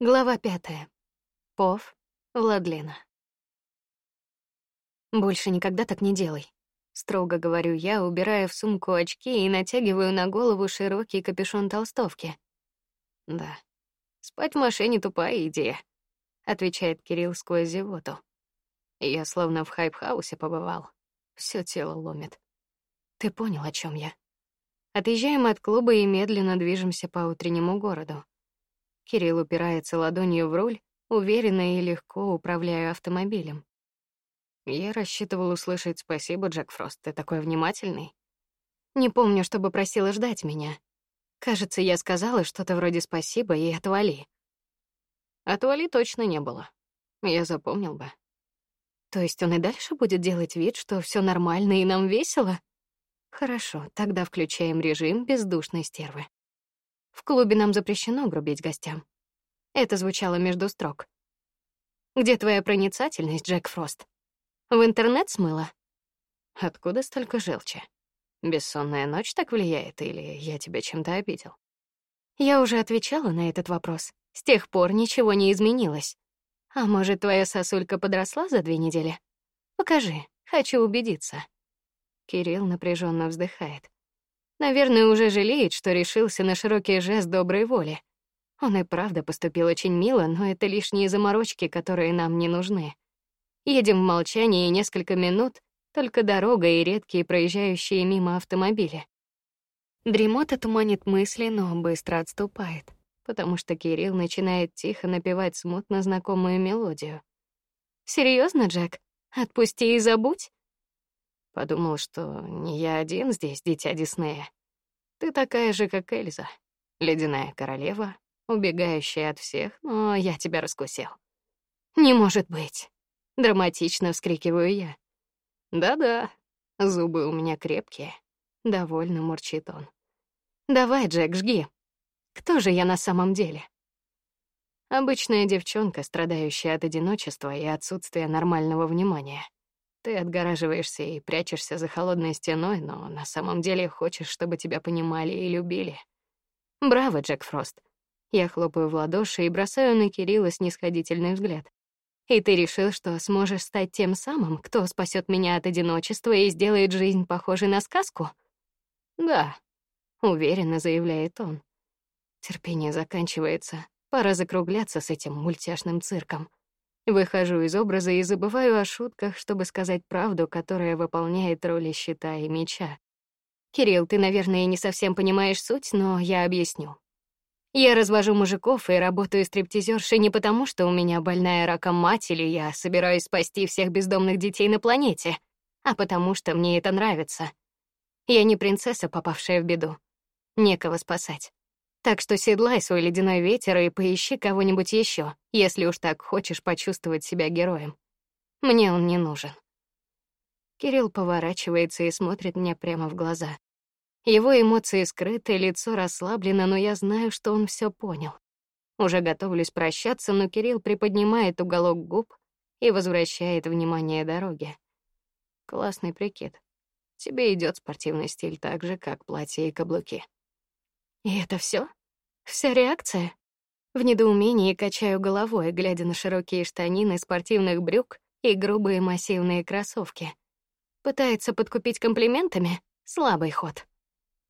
Глава пятая. POV, Владлена. Больше никогда так не делай, строго говорю я, убирая в сумку очки и натягиваю на голову широкий капюшон толстовки. Да. Спать в машине тупая идея, отвечает Кирилл сквозь зевоту. Я словно в хайп-хаусе побывал. Все тело ломит. Ты понял, о чем я? Отъезжаем от клуба и медленно движемся по утреннему городу. Кирилл упирается ладонью в руль, уверенно и легко управляя автомобилем. Я рассчитывал услышать спасибо, Джек Фрост. Ты такой внимательный. Не помню, чтобы просила ждать меня. Кажется, я сказала что-то вроде спасибо и отвали. Отвали точно не было. Я запомнил бы. То есть он и дальше будет делать вид, что все нормально и нам весело? Хорошо, тогда включаем режим бездушной стервы. В клубе нам запрещено грубить гостям. Это звучало между строк. Где твоя проницательность, Джек Фрост? В интернет смыла? Откуда столько желчи? Бессонная ночь так влияет или я тебя чем-то обидел? Я уже отвечала на этот вопрос. С тех пор ничего не изменилось. А может, твоя сосулька подросла за две недели? Покажи, хочу убедиться. Кирилл напряженно вздыхает. Наверное, уже жалеет, что решился на широкий жест доброй воли. Он и правда поступил очень мило, но это лишние заморочки, которые нам не нужны. Едем в молчании несколько минут, только дорога и редкие проезжающие мимо автомобили. Дремота туманит мысли, но быстро отступает, потому что Кирилл начинает тихо напевать смутно знакомую мелодию. Серьезно, Джек? Отпусти и забудь? Подумал, что не я один здесь, дитя Диснея. Ты такая же, как Эльза, ледяная королева, убегающая от всех, но я тебя раскусил. Не может быть, драматично вскрикиваю я. Да-да, зубы у меня крепкие, довольно мурчит он. Давай, Джек, жги. Кто же я на самом деле? Обычная девчонка, страдающая от одиночества и отсутствия нормального внимания. Ты отгораживаешься и прячешься за холодной стеной, но на самом деле хочешь, чтобы тебя понимали и любили. Браво, Джек Фрост. Я хлопаю в ладоши и бросаю на Кирилла снисходительный взгляд. И ты решил, что сможешь стать тем самым, кто спасет меня от одиночества и сделает жизнь похожей на сказку? Да, уверенно заявляет он. Терпение заканчивается. Пора закругляться с этим мультяшным цирком. Выхожу из образа и забываю о шутках, чтобы сказать правду, которая выполняет роли щита и меча. Кирилл, ты, наверное, не совсем понимаешь суть, но я объясню. Я развожу мужиков и работаю стриптизершей не потому, что у меня больная раком мать или я собираюсь спасти всех бездомных детей на планете, а потому что мне это нравится. Я не принцесса, попавшая в беду. Некого спасать. Так что седлай свой ледяной ветер и поищи кого-нибудь еще, если уж так хочешь почувствовать себя героем. Мне он не нужен. Кирилл поворачивается и смотрит мне прямо в глаза. Его эмоции скрыты, лицо расслаблено, но я знаю, что он все понял. Уже готовлюсь прощаться, но Кирилл приподнимает уголок губ и возвращает внимание дороге. Классный прикид. Тебе идет спортивный стиль так же, как платье и каблуки. И это все? Вся реакция? В недоумении качаю головой, глядя на широкие штанины спортивных брюк и грубые массивные кроссовки. Пытается подкупить комплиментами? Слабый ход.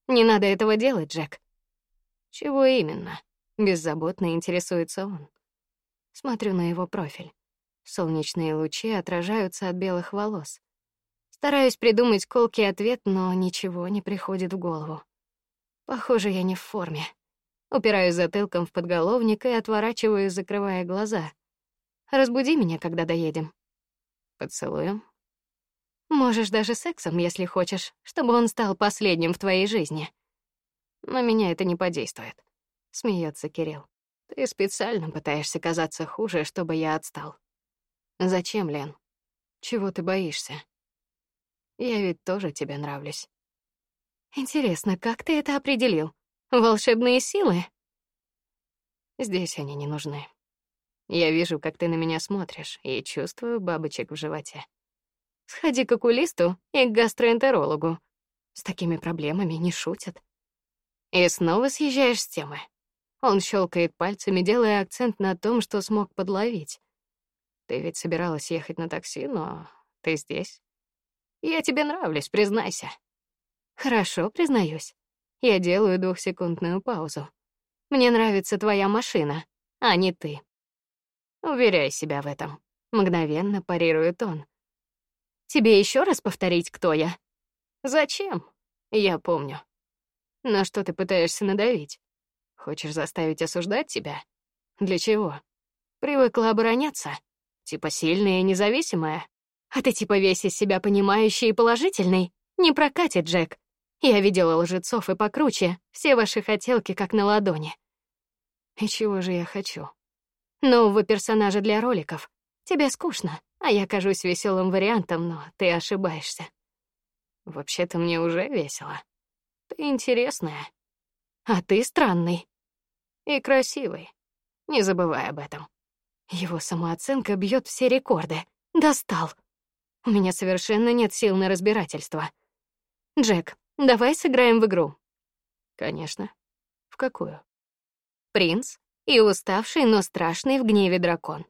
Не надо этого делать, Джек. Чего именно? Беззаботно интересуется он. Смотрю на его профиль. Солнечные лучи отражаются от белых волос. Стараюсь придумать колкий ответ, но ничего не приходит в голову. Похоже, я не в форме. Упираюсь затылком в подголовник и отворачиваюсь, закрывая глаза. Разбуди меня, когда доедем. Поцелуем. Можешь даже сексом, если хочешь, чтобы он стал последним в твоей жизни. На меня это не подействует. Смеется Кирилл. Ты специально пытаешься казаться хуже, чтобы я отстал. Зачем, Лен? Чего ты боишься? Я ведь тоже тебе нравлюсь. Интересно, как ты это определил? Волшебные силы? Здесь они не нужны. Я вижу, как ты на меня смотришь, и чувствую бабочек в животе. Сходи к окулисту и к гастроэнтерологу. С такими проблемами не шутят. И снова съезжаешь с темы. Он щелкает пальцами, делая акцент на том, что смог подловить. Ты ведь собиралась ехать на такси, но ты здесь. Я тебе нравлюсь, признайся. Хорошо, признаюсь. Я делаю двухсекундную паузу. Мне нравится твоя машина, а не ты. Уверяй себя в этом. Мгновенно парирует он. Тебе еще раз повторить, кто я? Зачем? Я помню. На что ты пытаешься надавить? Хочешь заставить осуждать тебя? Для чего? Привыкла обороняться? Типа сильная и независимая? А ты типа весь из себя понимающий и положительный? Не прокатит, Джек. Я видела лжецов и покруче. Все ваши хотелки как на ладони. И чего же я хочу? Нового персонажа для роликов. Тебе скучно, а я кажусь веселым вариантом, но ты ошибаешься. Вообще-то мне уже весело. Ты интересная. А ты странный. И красивый. Не забывай об этом. Его самооценка бьет все рекорды. Достал. У меня совершенно нет сил на разбирательство. Джек, давай сыграем в игру. Конечно. В какую? Принц и уставший, но страшный в гневе дракон.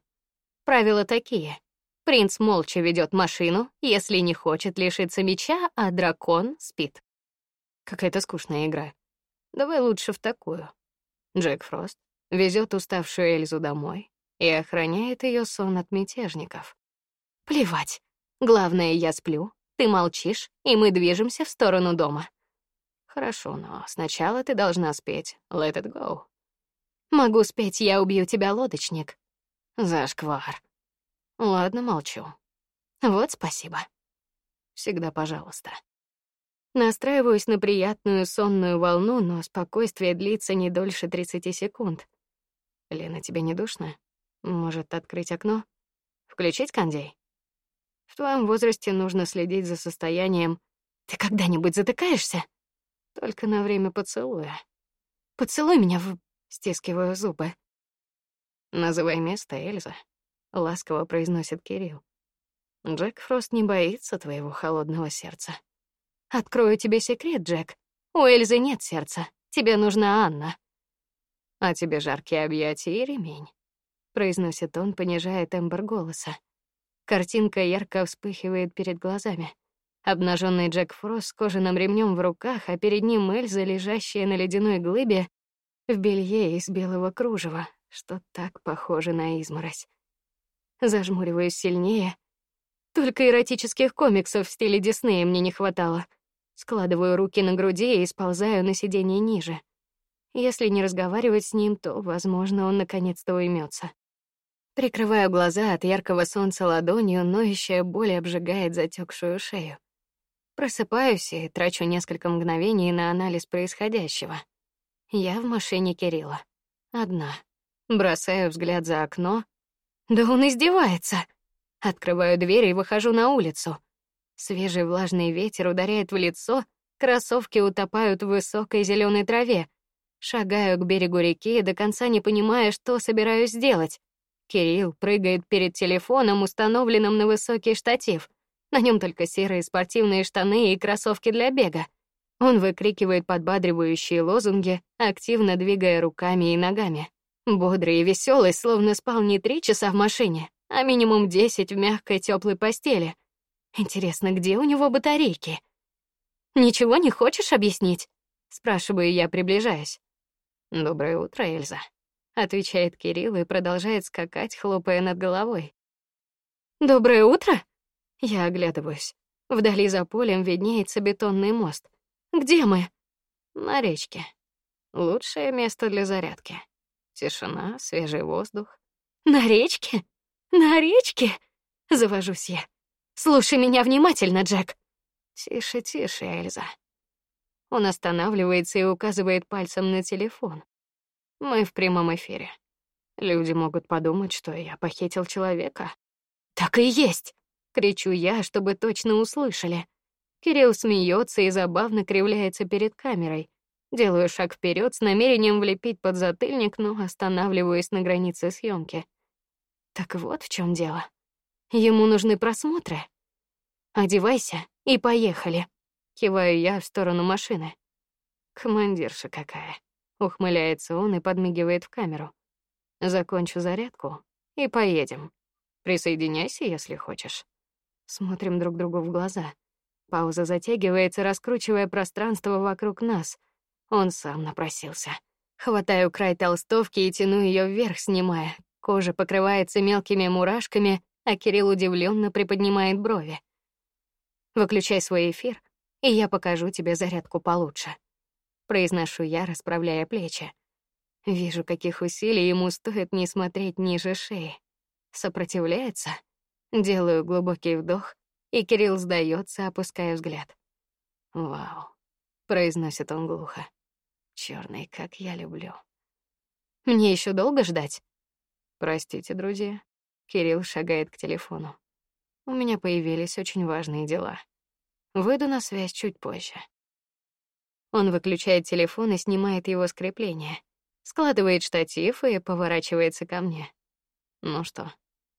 Правила такие: принц молча ведет машину, если не хочет лишиться меча, а дракон спит. Какая-то скучная игра. Давай лучше в такую. Джек Фрост везет уставшую Эльзу домой и охраняет ее сон от мятежников. Плевать. Главное, я сплю, ты молчишь, и мы движемся в сторону дома. Хорошо, но сначала ты должна спеть Let it go. Могу спеть Я убью тебя, лодочник. Зашквар. Ладно, молчу. Вот спасибо. Всегда, пожалуйста. Настраиваюсь на приятную сонную волну, но спокойствие длится не дольше 30 секунд. Лена, тебе не душно? Может, открыть окно? Включить кондей? В твоем возрасте нужно следить за состоянием. Ты когда-нибудь затыкаешься? Только на время поцелуя. Поцелуй меня в стискиваю зубы. Называй место, Эльза, ласково произносит Кирилл. Джек Фрост не боится твоего холодного сердца. Открою тебе секрет, Джек. У Эльзы нет сердца. Тебе нужна Анна. А тебе жаркие объятия и ремень, произносит он, понижая тембр голоса. Картинка ярко вспыхивает перед глазами. Обнаженный Джек Фрост с кожаным ремнем в руках, а перед ним Эльза, лежащая на ледяной глыбе в белье из белого кружева, что так похоже на изморозь. Зажмуриваюсь сильнее. Только эротических комиксов в стиле Диснея мне не хватало. Складываю руки на груди и сползаю на сиденье ниже. Если не разговаривать с ним, то, возможно, он наконец-то уймется. Прикрываю глаза от яркого солнца ладонью, но ещё боль обжигает затекшую шею. Просыпаюсь и трачу несколько мгновений на анализ происходящего. Я в машине Кирилла. Одна. Бросаю взгляд за окно. Да он издевается. Открываю дверь и выхожу на улицу. Свежий влажный ветер ударяет в лицо, кроссовки утопают в высокой зеленой траве. Шагаю к берегу реки, до конца не понимая, что собираюсь сделать. Кирилл прыгает перед телефоном, установленным на высокий штатив. На нем только серые спортивные штаны и кроссовки для бега. Он выкрикивает подбадривающие лозунги, активно двигая руками и ногами. Бодрый и веселый, словно спал не три часа в машине, а минимум десять в мягкой теплой постели. Интересно, где у него батарейки? Ничего не хочешь объяснить? спрашиваю я, приближаясь. Доброе утро, Эльза, отвечает Кирилл и продолжает скакать, хлопая над головой. Доброе утро? Я оглядываюсь. Вдали за полем виднеется бетонный мост. Где мы? На речке. Лучшее место для зарядки. Тишина, свежий воздух. На речке? На речке? Завожусь я. Слушай меня внимательно, Джек. Тише, тише, Эльза. Он останавливается и указывает пальцем на телефон. Мы в прямом эфире. Люди могут подумать, что я похитил человека. Так и есть, кричу я, чтобы точно услышали. Кирилл смеется и забавно кривляется перед камерой. Делаю шаг вперед с намерением влепить под затыльник, но останавливаюсь на границе съемки. Так вот в чем дело. Ему нужны просмотры. Одевайся и поехали. Киваю я в сторону машины. Командирша какая. Ухмыляется он и подмигивает в камеру. Закончу зарядку и поедем. Присоединяйся, если хочешь. Смотрим друг другу в глаза. Пауза затягивается, раскручивая пространство вокруг нас. Он сам напросился. Хватаю край толстовки и тяну ее вверх, снимая. Кожа покрывается мелкими мурашками, а Кирилл удивленно приподнимает брови. Выключай свой эфир, и я покажу тебе зарядку получше. Произношу я, расправляя плечи. Вижу, каких усилий ему стоит не смотреть ниже шеи. Сопротивляется. Делаю глубокий вдох, и Кирилл сдается, опуская взгляд. Вау, произносит он глухо. Черный, как я люблю. Мне еще долго ждать? Простите, друзья. Кирилл шагает к телефону. У меня появились очень важные дела. Выйду на связь чуть позже. Он выключает телефон и снимает его с крепления, складывает штатив и поворачивается ко мне. Ну что,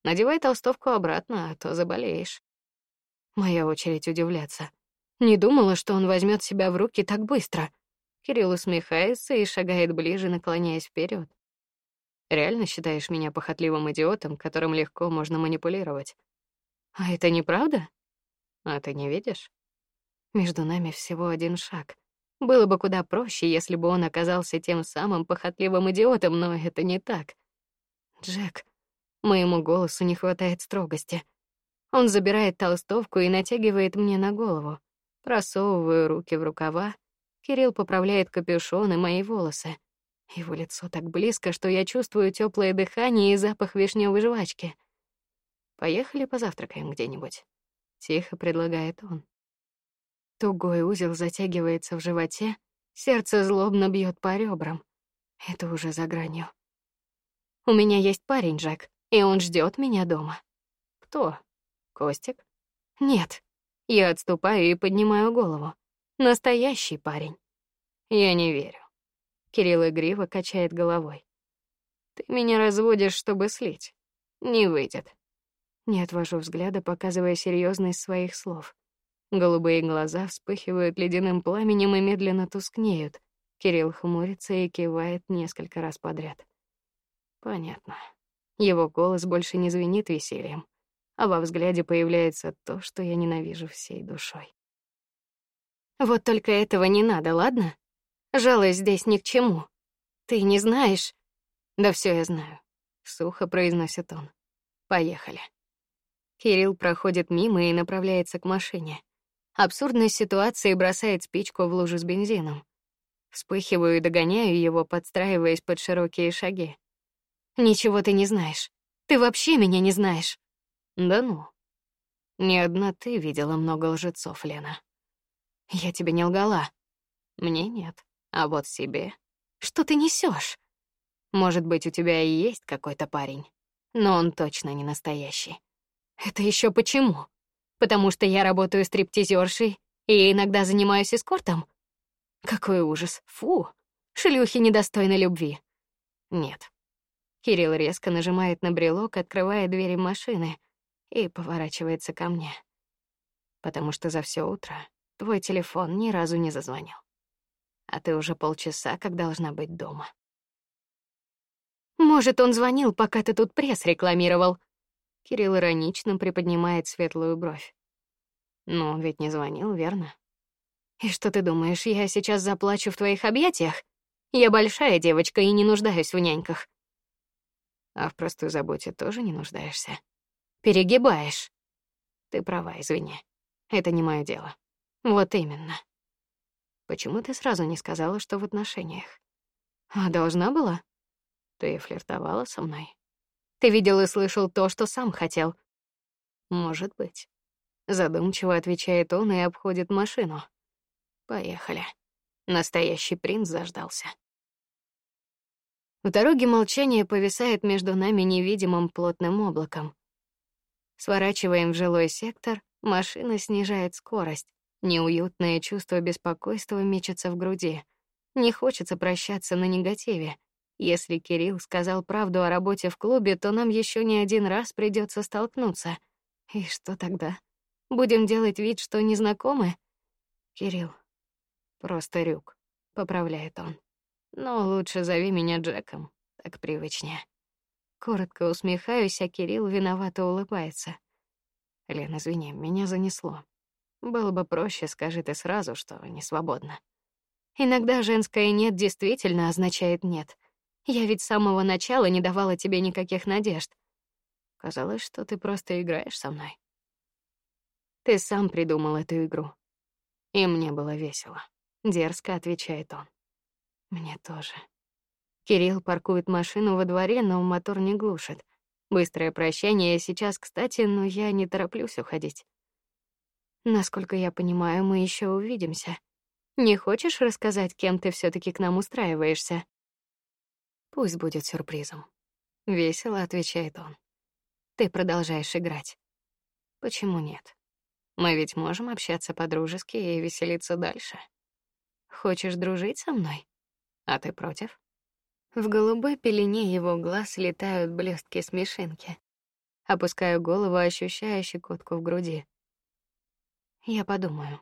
надевай толстовку обратно, а то заболеешь. Моя очередь удивляться. Не думала, что он возьмет себя в руки так быстро. Кирилл усмехается и шагает ближе, наклоняясь вперед. Реально считаешь меня похотливым идиотом, которым легко можно манипулировать? А это неправда? А ты не видишь? Между нами всего один шаг. Было бы куда проще, если бы он оказался тем самым похотливым идиотом, но это не так. Джек, моему голосу не хватает строгости. Он забирает толстовку и натягивает мне на голову. Просовываю руки в рукава. Кирилл поправляет капюшон и мои волосы. Его лицо так близко, что я чувствую теплое дыхание и запах вишневой жвачки. Поехали позавтракаем где-нибудь, тихо предлагает он. Тугой узел затягивается в животе, сердце злобно бьет по ребрам. Это уже за гранью. У меня есть парень, Джек, и он ждет меня дома. Кто? Костик? Нет. Я отступаю и поднимаю голову. Настоящий парень. Я не верю. Кирилл игриво качает головой. Ты меня разводишь, чтобы слить. Не выйдет. Не отвожу взгляда, показывая серьезность своих слов. Голубые глаза вспыхивают ледяным пламенем и медленно тускнеют. Кирилл хмурится и кивает несколько раз подряд. Понятно. Его голос больше не звенит весельем а во взгляде появляется то, что я ненавижу всей душой. Вот только этого не надо, ладно? Жалость здесь ни к чему. Ты не знаешь? Да все я знаю, сухо произносит он. Поехали. Кирилл проходит мимо и направляется к машине. Абсурдность ситуации бросает спичку в лужу с бензином. Вспыхиваю и догоняю его, подстраиваясь под широкие шаги. Ничего ты не знаешь. Ты вообще меня не знаешь. Да ну. Не одна ты видела много лжецов, Лена. Я тебе не лгала. Мне нет, а вот себе. Что ты несешь? Может быть, у тебя и есть какой-то парень, но он точно не настоящий. Это еще почему? Потому что я работаю стриптизершей и иногда занимаюсь эскортом? Какой ужас. Фу. Шлюхи недостойны любви. Нет. Кирилл резко нажимает на брелок, открывая двери машины и поворачивается ко мне. Потому что за все утро твой телефон ни разу не зазвонил. А ты уже полчаса как должна быть дома. Может, он звонил, пока ты тут пресс рекламировал. Кирилл иронично приподнимает светлую бровь. Но он ведь не звонил, верно? И что ты думаешь, я сейчас заплачу в твоих объятиях? Я большая девочка и не нуждаюсь в няньках. А в простой заботе тоже не нуждаешься. Перегибаешь. Ты права, извини. Это не мое дело. Вот именно. Почему ты сразу не сказала, что в отношениях? А должна была? Ты флиртовала со мной. Ты видел и слышал то, что сам хотел. Может быть. Задумчиво отвечает он и обходит машину. Поехали. Настоящий принц заждался. В дороге молчание повисает между нами невидимым плотным облаком. Сворачиваем в жилой сектор, машина снижает скорость. Неуютное чувство беспокойства мечется в груди. Не хочется прощаться на негативе. Если Кирилл сказал правду о работе в клубе, то нам еще не один раз придется столкнуться. И что тогда? Будем делать вид, что не знакомы? Кирилл. Просто Рюк, поправляет он. Но лучше зови меня Джеком, так привычнее. Коротко усмехаюсь, а Кирилл виновато улыбается. Лена, извини, меня занесло. Было бы проще, скажи ты сразу, что не свободна. Иногда женское нет действительно означает нет. Я ведь с самого начала не давала тебе никаких надежд. Казалось, что ты просто играешь со мной. Ты сам придумал эту игру. И мне было весело. Дерзко отвечает он. Мне тоже. Кирилл паркует машину во дворе, но мотор не глушит. Быстрое прощание сейчас, кстати, но я не тороплюсь уходить. Насколько я понимаю, мы еще увидимся. Не хочешь рассказать, кем ты все таки к нам устраиваешься? Пусть будет сюрпризом. Весело отвечает он. Ты продолжаешь играть. Почему нет? Мы ведь можем общаться по-дружески и веселиться дальше. Хочешь дружить со мной? А ты против? В голубой пелене его глаз летают блестки смешинки. Опускаю голову, ощущая щекотку в груди. Я подумаю.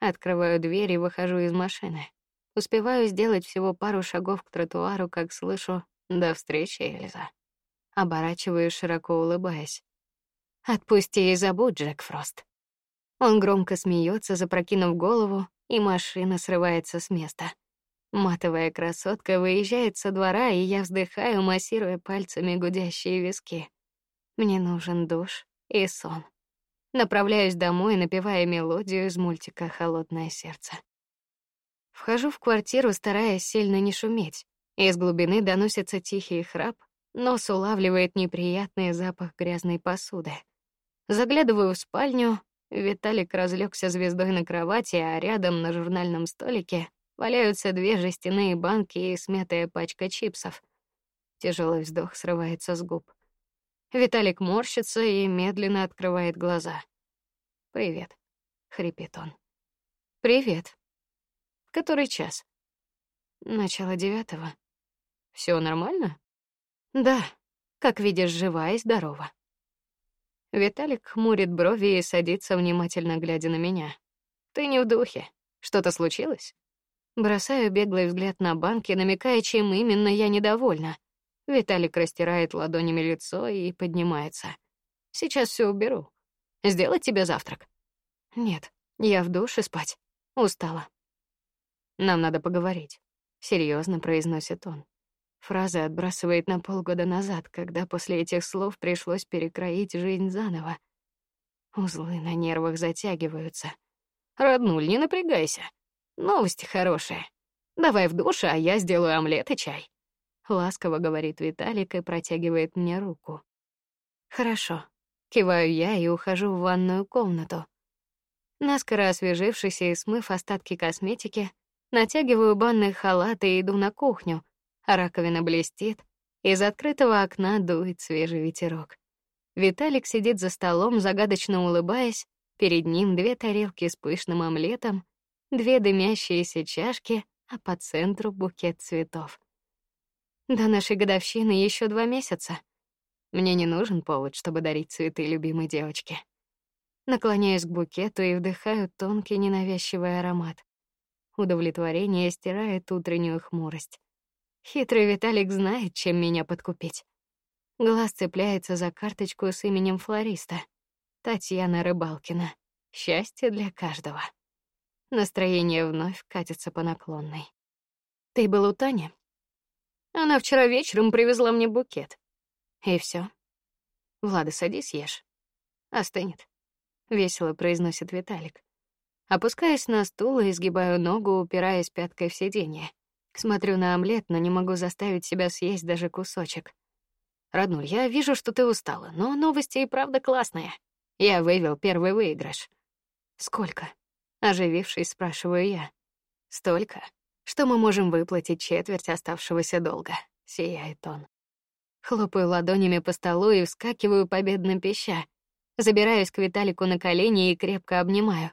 Открываю дверь и выхожу из машины. Успеваю сделать всего пару шагов к тротуару, как слышу: "До встречи, Эльза". Оборачиваюсь, широко улыбаясь. Отпусти и забудь, Джек Фрост. Он громко смеется, запрокинув голову, и машина срывается с места. Матовая красотка выезжает со двора, и я вздыхаю, массируя пальцами гудящие виски. Мне нужен душ и сон. Направляюсь домой, напевая мелодию из мультика Холодное сердце. Вхожу в квартиру, стараясь сильно не шуметь. Из глубины доносится тихий храп, нос улавливает неприятный запах грязной посуды. Заглядываю в спальню. Виталик разлегся звездой на кровати, а рядом на журнальном столике валяются две жестяные банки и смятая пачка чипсов. Тяжелый вздох срывается с губ. Виталик морщится и медленно открывает глаза. Привет, хрипит он. Привет. Который час? Начало девятого. Все нормально? Да. Как видишь, жива и здорова. Виталик хмурит брови и садится внимательно глядя на меня. Ты не в духе. Что-то случилось? Бросаю беглый взгляд на банки, намекая, чем именно я недовольна. Виталик растирает ладонями лицо и поднимается. Сейчас все уберу. Сделать тебе завтрак? Нет, я в душе спать. Устала. Нам надо поговорить, серьезно произносит он. Фраза отбрасывает на полгода назад, когда после этих слов пришлось перекроить жизнь заново. Узлы на нервах затягиваются. Роднуль, не напрягайся. Новости хорошие. Давай в душ, а я сделаю омлет и чай ласково говорит Виталик и протягивает мне руку. Хорошо. Киваю я и ухожу в ванную комнату. Наскоро освежившись и смыв остатки косметики, натягиваю банный халат и иду на кухню. А раковина блестит, из открытого окна дует свежий ветерок. Виталик сидит за столом, загадочно улыбаясь. Перед ним две тарелки с пышным омлетом, две дымящиеся чашки, а по центру букет цветов. До нашей годовщины еще два месяца. Мне не нужен повод, чтобы дарить цветы любимой девочке. Наклоняюсь к букету и вдыхаю тонкий ненавязчивый аромат. Удовлетворение стирает утреннюю хмурость. Хитрый Виталик знает, чем меня подкупить. Глаз цепляется за карточку с именем флориста. Татьяна Рыбалкина. Счастье для каждого. Настроение вновь катится по наклонной. Ты был у Тани? Она вчера вечером привезла мне букет. И все. Влада, садись, ешь. Остынет. Весело произносит Виталик. Опускаюсь на стул и изгибаю ногу, упираясь пяткой в сиденье. Смотрю на омлет, но не могу заставить себя съесть даже кусочек. Роднуль, я вижу, что ты устала, но новости и правда классные. Я вывел первый выигрыш. Сколько? Оживившись, спрашиваю я. Столько, что мы можем выплатить четверть оставшегося долга, сияет он. Хлопаю ладонями по столу и вскакиваю победно пища. Забираюсь к Виталику на колени и крепко обнимаю.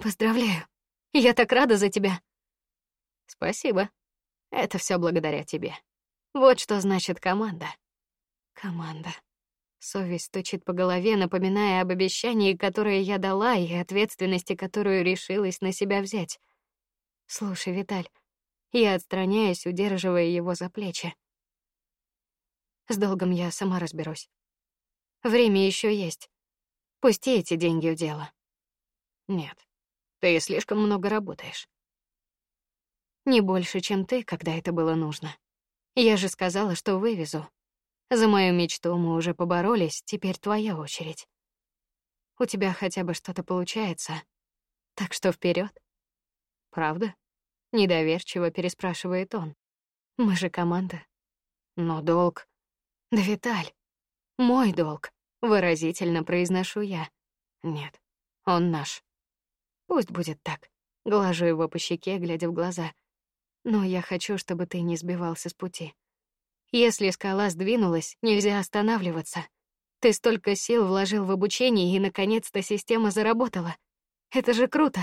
Поздравляю. Я так рада за тебя. Спасибо. Это все благодаря тебе. Вот что значит команда. Команда. Совесть стучит по голове, напоминая об обещании, которое я дала, и ответственности, которую решилась на себя взять. Слушай, Виталь, Я отстраняюсь, удерживая его за плечи. С долгом я сама разберусь. Время еще есть. Пусти эти деньги в дело. Нет. Ты слишком много работаешь. Не больше, чем ты, когда это было нужно. Я же сказала, что вывезу. За мою мечту мы уже поборолись, теперь твоя очередь. У тебя хотя бы что-то получается. Так что вперед. Правда? Недоверчиво переспрашивает он. Мы же команда. Но долг... Да, Виталь, мой долг, выразительно произношу я. Нет, он наш. Пусть будет так. Глажу его по щеке, глядя в глаза. Но я хочу, чтобы ты не сбивался с пути. Если скала сдвинулась, нельзя останавливаться. Ты столько сил вложил в обучение, и наконец-то система заработала. Это же круто.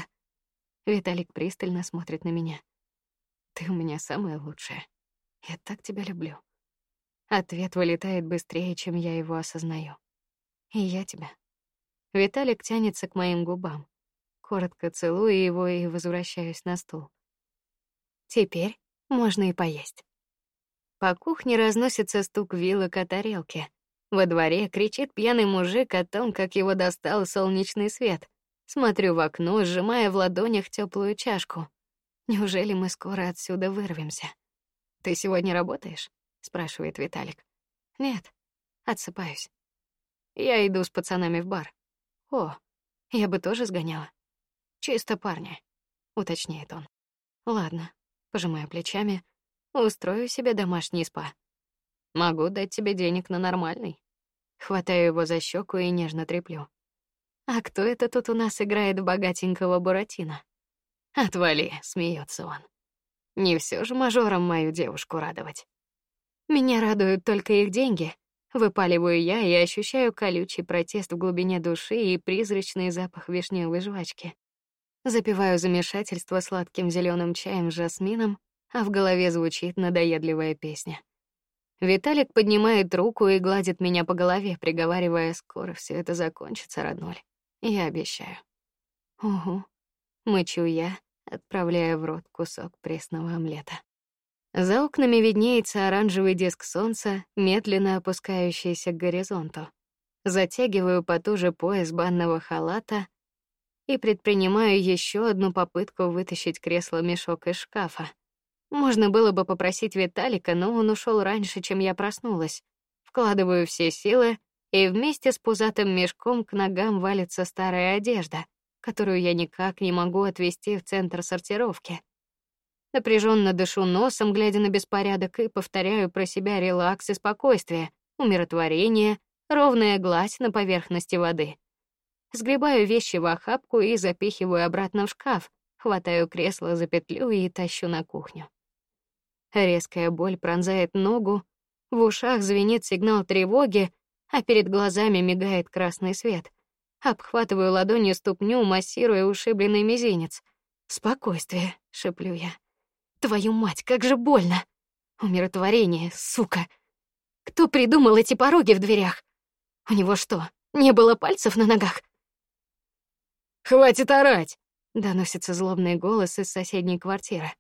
Виталик пристально смотрит на меня. Ты у меня самая лучшая. Я так тебя люблю. Ответ вылетает быстрее, чем я его осознаю. И я тебя. Виталик тянется к моим губам. Коротко целую его и возвращаюсь на стул. Теперь можно и поесть. По кухне разносится стук вилок о тарелке. Во дворе кричит пьяный мужик о том, как его достал солнечный свет. Смотрю в окно, сжимая в ладонях теплую чашку. Неужели мы скоро отсюда вырвемся? Ты сегодня работаешь? спрашивает Виталик. Нет, отсыпаюсь. Я иду с пацанами в бар. О, я бы тоже сгоняла. Чисто парня, уточняет он. Ладно, пожимаю плечами, устрою себе домашний спа. Могу дать тебе денег на нормальный. Хватаю его за щеку и нежно треплю. А кто это тут у нас играет богатенького Буратино? Отвали, смеется он. Не все же мажорам мою девушку радовать. Меня радуют только их деньги. Выпаливаю я и ощущаю колючий протест в глубине души и призрачный запах вишневой жвачки. Запиваю замешательство сладким зеленым чаем с жасмином, а в голове звучит надоедливая песня. Виталик поднимает руку и гладит меня по голове, приговаривая: "Скоро все это закончится, родной. Я обещаю". Угу. Мычу я, отправляя в рот кусок пресного омлета. За окнами виднеется оранжевый диск солнца, медленно опускающийся к горизонту. Затягиваю потуже пояс банного халата и предпринимаю еще одну попытку вытащить кресло-мешок из шкафа. Можно было бы попросить Виталика, но он ушел раньше, чем я проснулась. Вкладываю все силы, и вместе с пузатым мешком к ногам валится старая одежда, которую я никак не могу отвезти в центр сортировки. Напряженно дышу носом, глядя на беспорядок, и повторяю про себя релакс и спокойствие, умиротворение, ровная гладь на поверхности воды. Сгребаю вещи в охапку и запихиваю обратно в шкаф, хватаю кресло за петлю и тащу на кухню. Резкая боль пронзает ногу, в ушах звенит сигнал тревоги, а перед глазами мигает красный свет. Обхватываю ладонью ступню, массируя ушибленный мизинец. "Спокойствие", шеплю я. "Твою мать, как же больно! Умиротворение, сука! Кто придумал эти пороги в дверях? У него что, не было пальцев на ногах?" "Хватит орать", доносится злобный голос из соседней квартиры.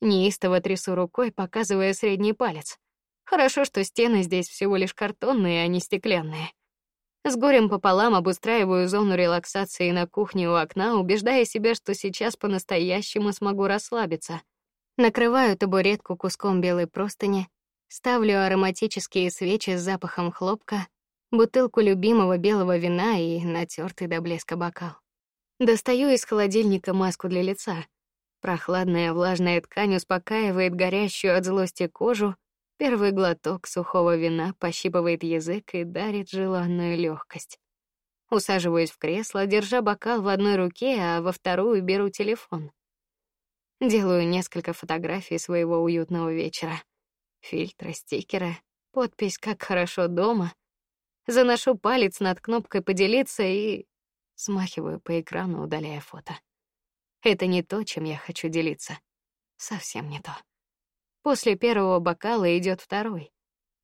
Неистово трясу рукой, показывая средний палец. Хорошо, что стены здесь всего лишь картонные, а не стеклянные. С горем пополам обустраиваю зону релаксации на кухне у окна, убеждая себя, что сейчас по-настоящему смогу расслабиться. Накрываю табуретку куском белой простыни, ставлю ароматические свечи с запахом хлопка, бутылку любимого белого вина и натертый до блеска бокал. Достаю из холодильника маску для лица. Прохладная влажная ткань успокаивает горящую от злости кожу. Первый глоток сухого вина пощипывает язык и дарит желанную легкость. Усаживаюсь в кресло, держа бокал в одной руке, а во вторую беру телефон. Делаю несколько фотографий своего уютного вечера. Фильтры, стикеры, подпись «Как хорошо дома». Заношу палец над кнопкой «Поделиться» и смахиваю по экрану, удаляя фото. Это не то, чем я хочу делиться. Совсем не то. После первого бокала идет второй.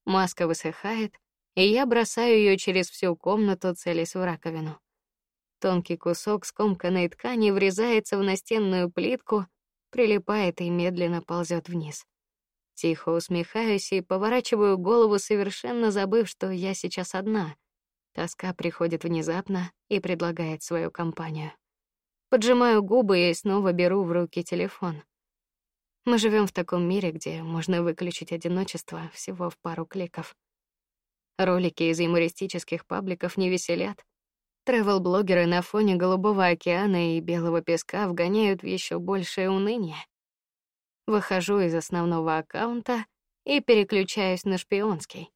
Маска высыхает, и я бросаю ее через всю комнату, целясь в раковину. Тонкий кусок скомканной ткани врезается в настенную плитку, прилипает и медленно ползет вниз. Тихо усмехаюсь и поворачиваю голову, совершенно забыв, что я сейчас одна. Тоска приходит внезапно и предлагает свою компанию. Поджимаю губы и снова беру в руки телефон. Мы живем в таком мире, где можно выключить одиночество всего в пару кликов. Ролики из юмористических пабликов не веселят. Тревел-блогеры на фоне голубого океана и белого песка вгоняют в еще большее уныние. Выхожу из основного аккаунта и переключаюсь на шпионский.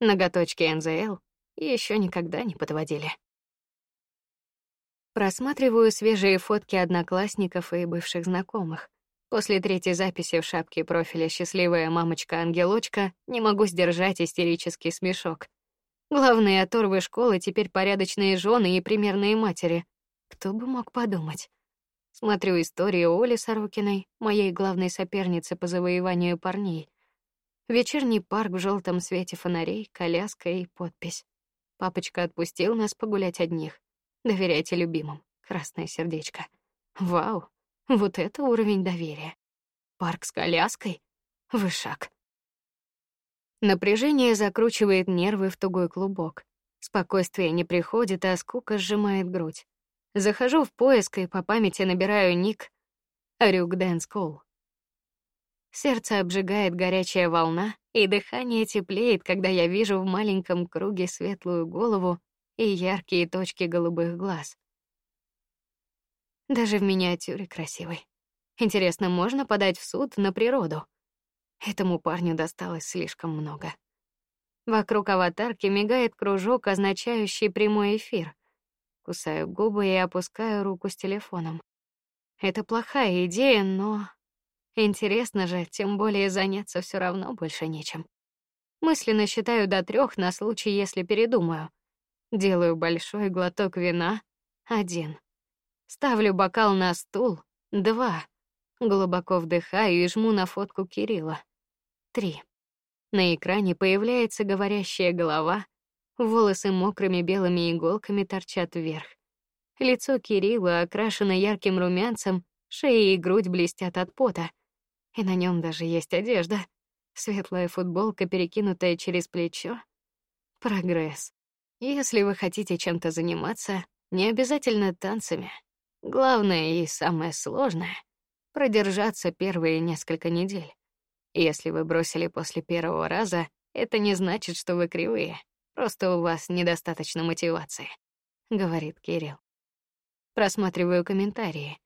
Ноготочки НЗЛ еще никогда не подводили. Просматриваю свежие фотки одноклассников и бывших знакомых. После третьей записи в шапке профиля счастливая мамочка-ангелочка не могу сдержать истерический смешок. Главные оторвы школы теперь порядочные жены и примерные матери. Кто бы мог подумать? Смотрю историю Оли Сорокиной, моей главной соперницы по завоеванию парней. Вечерний парк в желтом свете фонарей, коляска и подпись. Папочка отпустил нас погулять одних. Доверяйте любимым. Красное сердечко. Вау, вот это уровень доверия. Парк с коляской. Вышаг. Напряжение закручивает нервы в тугой клубок. Спокойствие не приходит, а скука сжимает грудь. Захожу в поиск и по памяти набираю ник Рюк Дэнс. Сердце обжигает горячая волна, и дыхание теплеет, когда я вижу в маленьком круге светлую голову и яркие точки голубых глаз. Даже в миниатюре красивый. Интересно, можно подать в суд на природу? Этому парню досталось слишком много. Вокруг аватарки мигает кружок, означающий прямой эфир. Кусаю губы и опускаю руку с телефоном. Это плохая идея, но интересно же, тем более заняться все равно больше нечем. Мысленно считаю до трех на случай, если передумаю. Делаю большой глоток вина. Один. Ставлю бокал на стул. Два. Глубоко вдыхаю и жму на фотку Кирилла. Три. На экране появляется говорящая голова, Волосы мокрыми белыми иголками торчат вверх. Лицо Кирилла окрашено ярким румянцем, шея и грудь блестят от пота. И на нем даже есть одежда. Светлая футболка, перекинутая через плечо. Прогресс. Если вы хотите чем-то заниматься, не обязательно танцами. Главное и самое сложное продержаться первые несколько недель. Если вы бросили после первого раза, это не значит, что вы кривые. Просто у вас недостаточно мотивации, говорит Кирилл. Просматриваю комментарии.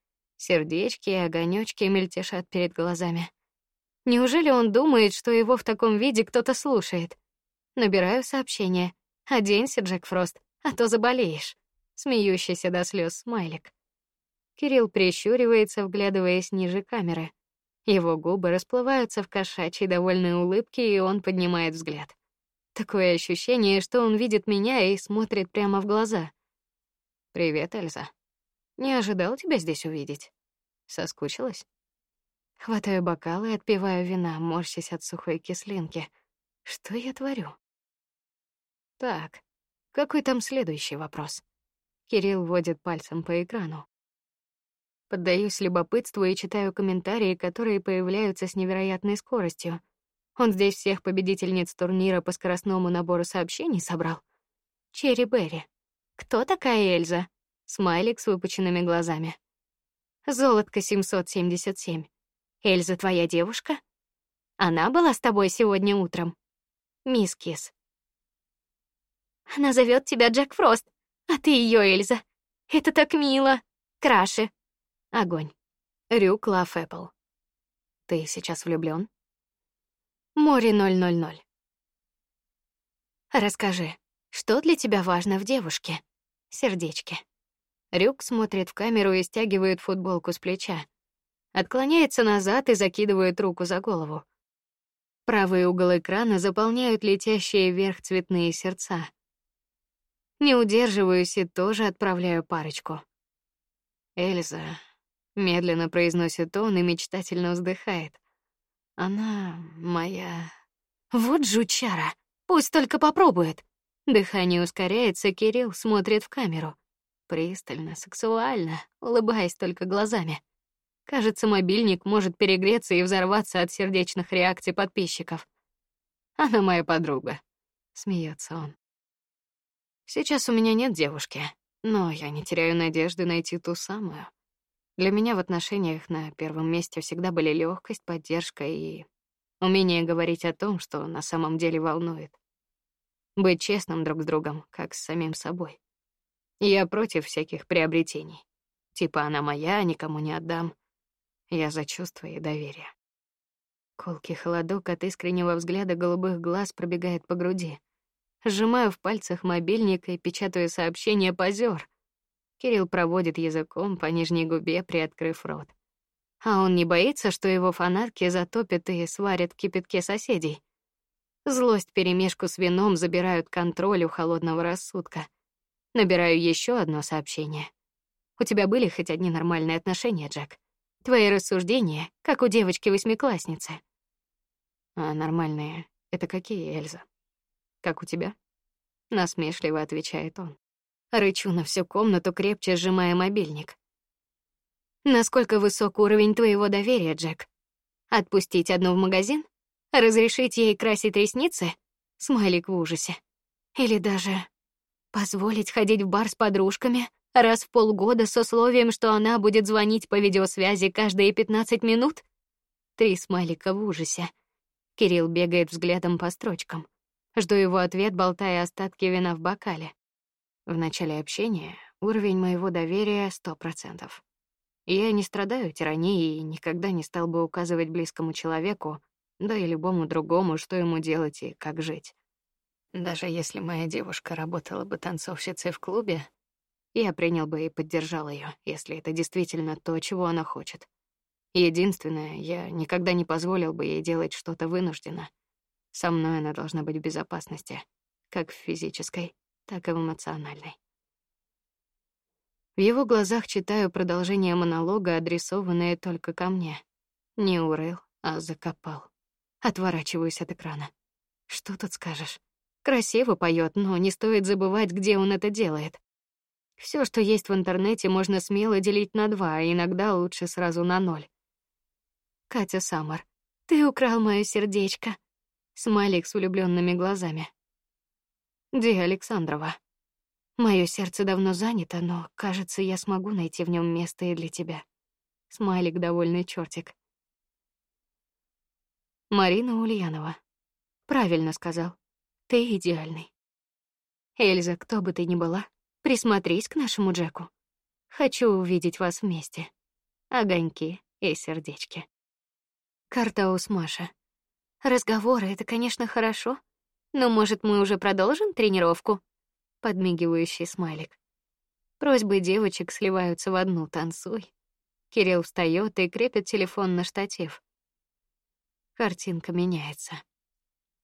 Сердечки и огонёчки мельтешат перед глазами. Неужели он думает, что его в таком виде кто-то слушает? Набираю сообщение. Оденься, Джек Фрост, а то заболеешь. Смеющийся до слез смайлик. Кирилл прищуривается, вглядываясь ниже камеры. Его губы расплываются в кошачьей довольной улыбке, и он поднимает взгляд. Такое ощущение, что он видит меня и смотрит прямо в глаза. Привет, Эльза. Не ожидал тебя здесь увидеть. Соскучилась? Хватаю бокал и отпиваю вина, морщась от сухой кислинки. Что я творю? Так. Какой там следующий вопрос? Кирилл водит пальцем по экрану. Поддаюсь любопытству и читаю комментарии, которые появляются с невероятной скоростью. Он здесь всех победительниц турнира по скоростному набору сообщений собрал. Черри Берри. Кто такая Эльза? Смайлик с выпученными глазами. Золотко 777. Эльза твоя девушка? Она была с тобой сегодня утром. Мисс Кис. Она зовет тебя Джек Фрост, а ты ее Эльза. Это так мило. Краши. Огонь. Рюк Лав Эппл. Ты сейчас влюблён? Море 000. Расскажи, что для тебя важно в девушке? Сердечки. Рюк смотрит в камеру и стягивает футболку с плеча. Отклоняется назад и закидывает руку за голову. Правый угол экрана заполняют летящие вверх цветные сердца. Не удерживаюсь и тоже отправляю парочку. Эльза медленно произносит он и мечтательно вздыхает. Она моя. Вот жучара. Пусть только попробует. Дыхание ускоряется, Кирилл смотрит в камеру. Пристально, сексуально, улыбаясь только глазами. Кажется, мобильник может перегреться и взорваться от сердечных реакций подписчиков. Она моя подруга, смеется он. Сейчас у меня нет девушки, но я не теряю надежды найти ту самую. Для меня в отношениях на первом месте всегда были легкость, поддержка и умение говорить о том, что на самом деле волнует. Быть честным друг с другом, как с самим собой. Я против всяких приобретений. Типа она моя, никому не отдам. Я за чувства и доверие. Колкий холодок от искреннего взгляда голубых глаз пробегает по груди. Сжимаю в пальцах мобильник и печатаю сообщение позер. Кирилл проводит языком по нижней губе, приоткрыв рот. А он не боится, что его фанатки затопят и сварят в кипятке соседей. Злость перемешку с вином забирают контроль у холодного рассудка. Набираю еще одно сообщение. У тебя были хоть одни нормальные отношения, Джек? Твои рассуждения, как у девочки-восьмиклассницы. А нормальные — это какие, Эльза? Как у тебя? Насмешливо отвечает он. Рычу на всю комнату, крепче сжимая мобильник. Насколько высок уровень твоего доверия, Джек? Отпустить одну в магазин? Разрешить ей красить ресницы? Смайлик в ужасе. Или даже позволить ходить в бар с подружками, раз в полгода с условием, что она будет звонить по видеосвязи каждые 15 минут? Три смайлика в ужасе. Кирилл бегает взглядом по строчкам. Жду его ответ, болтая остатки вина в бокале. В начале общения уровень моего доверия сто процентов. Я не страдаю тиранией и никогда не стал бы указывать близкому человеку, да и любому другому, что ему делать и как жить. Даже если моя девушка работала бы танцовщицей в клубе, я принял бы и поддержал ее, если это действительно то, чего она хочет. Единственное, я никогда не позволил бы ей делать что-то вынужденно. Со мной она должна быть в безопасности, как в физической, так и в эмоциональной. В его глазах читаю продолжение монолога, адресованное только ко мне. Не урыл, а закопал. Отворачиваюсь от экрана. Что тут скажешь? Красиво поет, но не стоит забывать, где он это делает. Все, что есть в интернете, можно смело делить на два, а иногда лучше сразу на ноль. Катя Самар, ты украл моё сердечко. Смайлик с влюбленными глазами. Ди Александрова. Мое сердце давно занято, но, кажется, я смогу найти в нем место и для тебя. Смайлик довольный чертик. Марина Ульянова. Правильно сказал. Ты идеальный. Эльза, кто бы ты ни была, Присмотрись к нашему Джеку. Хочу увидеть вас вместе. Огоньки и сердечки. Картаус Маша. Разговоры это, конечно, хорошо, но может мы уже продолжим тренировку? Подмигивающий смайлик. Просьбы девочек сливаются в одну: танцуй. Кирилл встаёт и крепит телефон на штатив. Картинка меняется.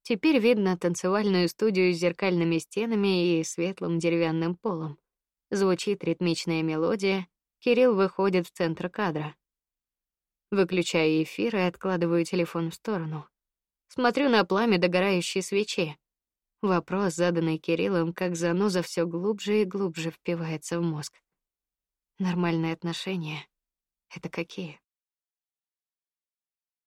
Теперь видно танцевальную студию с зеркальными стенами и светлым деревянным полом. Звучит ритмичная мелодия. Кирилл выходит в центр кадра. Выключаю эфир и откладываю телефон в сторону. Смотрю на пламя догорающей свечи. Вопрос, заданный Кириллом, как заноза, все глубже и глубже впивается в мозг. Нормальные отношения это какие?